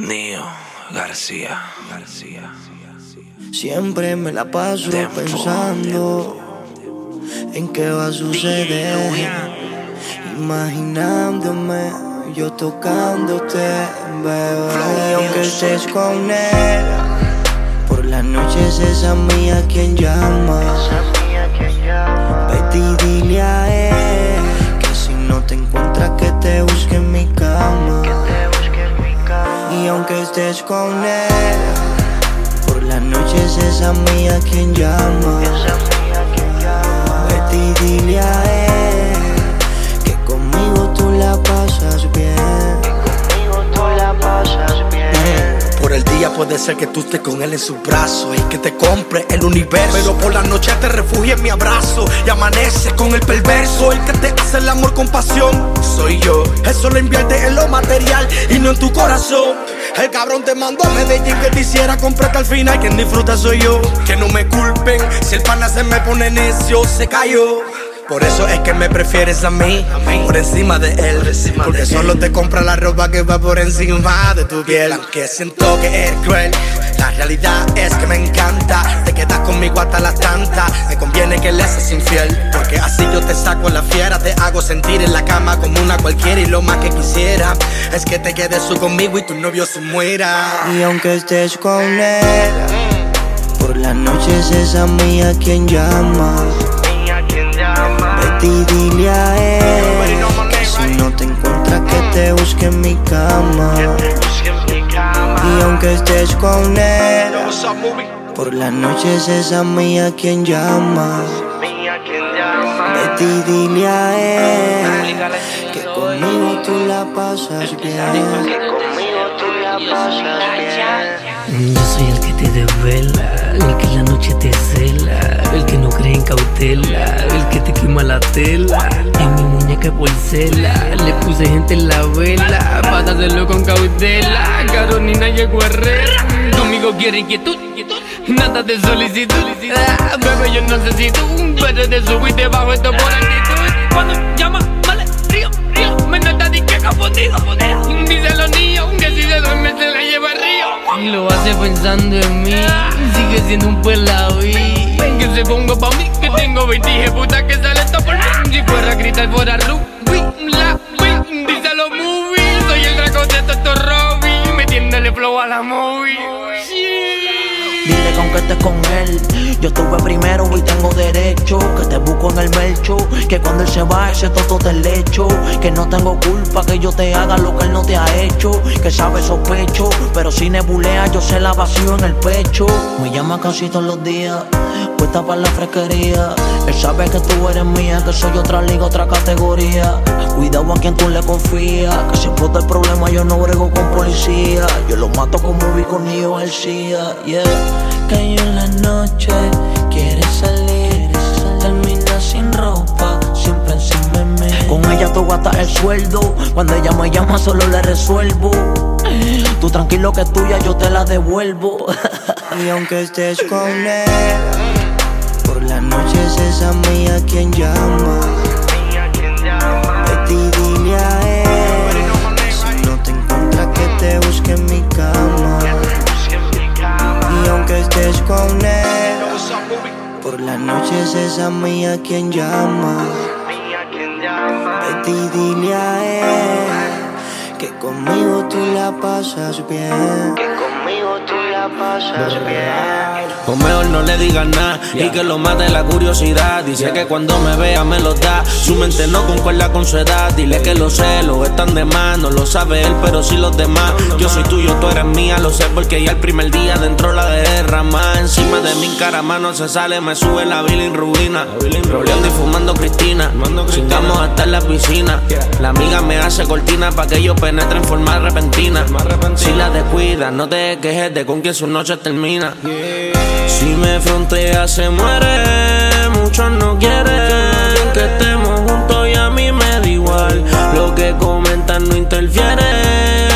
Nio García, García. Siempre me la paso pensando en qué va a suceder. Imaginándome, yo tocándote, bebé. Aunque estés con él, por las noches es esa mía quien llama. Con él, por las noches es esa mía quien llama. Vete y dile a él que conmigo tú la pasas bien. Que conmigo tú la pasas bien. Por el día puede ser que tú estés con él en su brazo y que te compre el universo. Pero por la noche te refugia en mi abrazo y amanece con el perverso. El que te hace el amor con pasión soy yo. Eso lo invierte en lo material y no en tu corazón. El cabrón te mandó a Medellín que te hiciera comprarte al final. Quien disfruta soy yo. Que no me culpen si el pana se me pone necio, se cayó. Por eso es que me prefieres a mí, por encima de él. Porque solo te compra la ropa que va por encima de tu piel. Aunque siento que es cruel, la realidad es que me encanta. Conmigo hasta las tantas. Me conviene que le seas infiel. Porque así yo te saco la fiera. Te hago sentir en la cama como una cualquiera. Y lo más que quisiera es que te quedes tú conmigo y tu novio se muera. Y aunque estés con él, por las noches es esa mía quien llama. Vete y dile a él que si no te encuentras que te busque en mi cama. Y aunque estés con él, por las noches es esa mía quien llama. Vete y dile a él que conmigo tú la pasas bien. Que conmigo tú la pasas bien. Yo soy el que te desvela, el que en la noche te cela, el que no cree en cautela, el que te quema la tela. En mi muñeca porcela, le puse gente en la vela, para hacerlo con cautela. Carolina llegó Herrera, conmigo quiere inquietud, nada de solicitud. Ah, bebé, yo no sé si tú, pero te subo y te bajo esto por actitud. Cuando llama, vale, río, río, me nota di que confundido. Dice los niños que si se duerme se la lleva río. Y lo hace pensando en mí, sigue siendo un pelaví. Que se ponga pa' mí, que tengo 20 puta que sale esto por mí. Si fuera a gritar fuera Ruby, la vi, dice los movies. Soy el dragón de Toto Robin, metiéndole flow a la movie. Dile que estés con él, yo estuve primero y tengo derecho. Que te busco en el melcho, que cuando él se va, ese toto te lecho. Que no tengo culpa que yo te haga lo que él no te ha hecho. Que sabe sospecho, pero si nebulea, yo se la vacío en el pecho. Me llama casi todos los días, puesta para la fresquería. Él sabe que tú eres mía, que soy otra liga, otra categoría. Cuidado a quien tú le confías, que si explota el problema, yo no brego con policía. Yo lo mato como vi con Nio García, yeah. Yo en la noche quiere salir, termina sin ropa, siempre encima de mí. Con ella tú gastas el sueldo, cuando ella me llama solo le resuelvo. Tú tranquilo que es tuya, yo te la devuelvo. Y aunque estés con él, por las noches es esa mía quien llama. Por las noches es esa mía quien llama. Vete y dile a él que conmigo tú la pasas bien. Que conmigo tú la pasas bien. O mejor no le digas nada y que lo mate la curiosidad. Dice que cuando me vea me lo da. Su mente no concuerda con su edad. Dile que los celos están de más. No lo sabe él, pero sí los demás. Yo soy tuyo, tú eres mía. Lo sé porque ya el primer día dentro la derrama. Encima de mi cara, mano se sale, me sube la en ruina. Roleando y fumando Cristina. Chingamos hasta en la piscina. La amiga me hace cortina para que yo penetre en forma repentina. Si la descuidas, no te quejes de con quien su noche termina. Si me frontea se muere, muchos no quieren que estemos juntos y a mí me da igual. Lo que comentan no interfiere,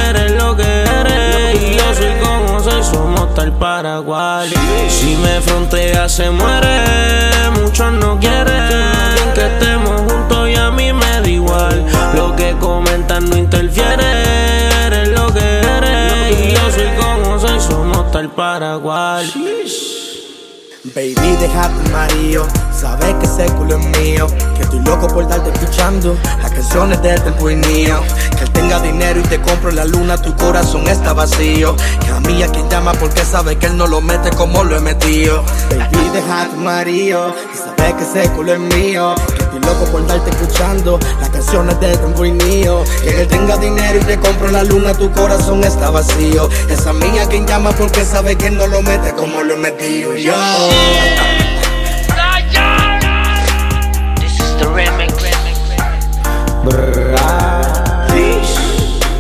eres lo que eres. Y yo soy como soy, somos tal para igual. Si me frontea se muere, muchos no quieren que estemos juntos y a mí me da igual. Lo que comentan no interfiere, eres lo que eres. Y yo el Paraguay. Baby, deja tu marido, sabes que ese culo es mío. Estoy loco por darte escuchando las canciones de tempo y. Que él tenga dinero y te compro la luna, tu corazón está vacío. Que a mí a quien llama porque sabe que él no lo mete como lo he metido. Baby, deja tu marido, y sabes que ese culo es mío. Que estoy loco por darte escuchando las canciones de tempo y. Que él tenga dinero y te compro la luna, tu corazón está vacío. Esa mía quien llama porque sabe que él no lo mete como lo he metido yo.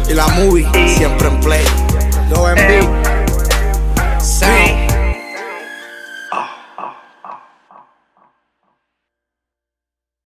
Y la movie siempre en play. Lo en eh. beat.